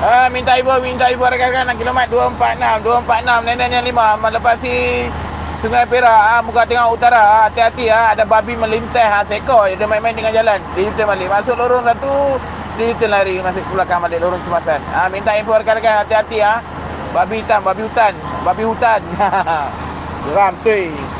Uh, minta ibu, minta ibu rakan-rakan kilometer 246, 246, nenek yang lima. melepas si Sungai Perak, ah, muka tengah utara, ah, hati-hati ah, ada babi melintas ah, seekor. Dia main-main dengan jalan. Dia balik. Masuk lorong satu, dia lari. Masuk belakang balik lorong semasan. ah, minta ibu rakan-rakan hati-hati ah. Babi hitam, babi hutan, babi hutan. Geram tu.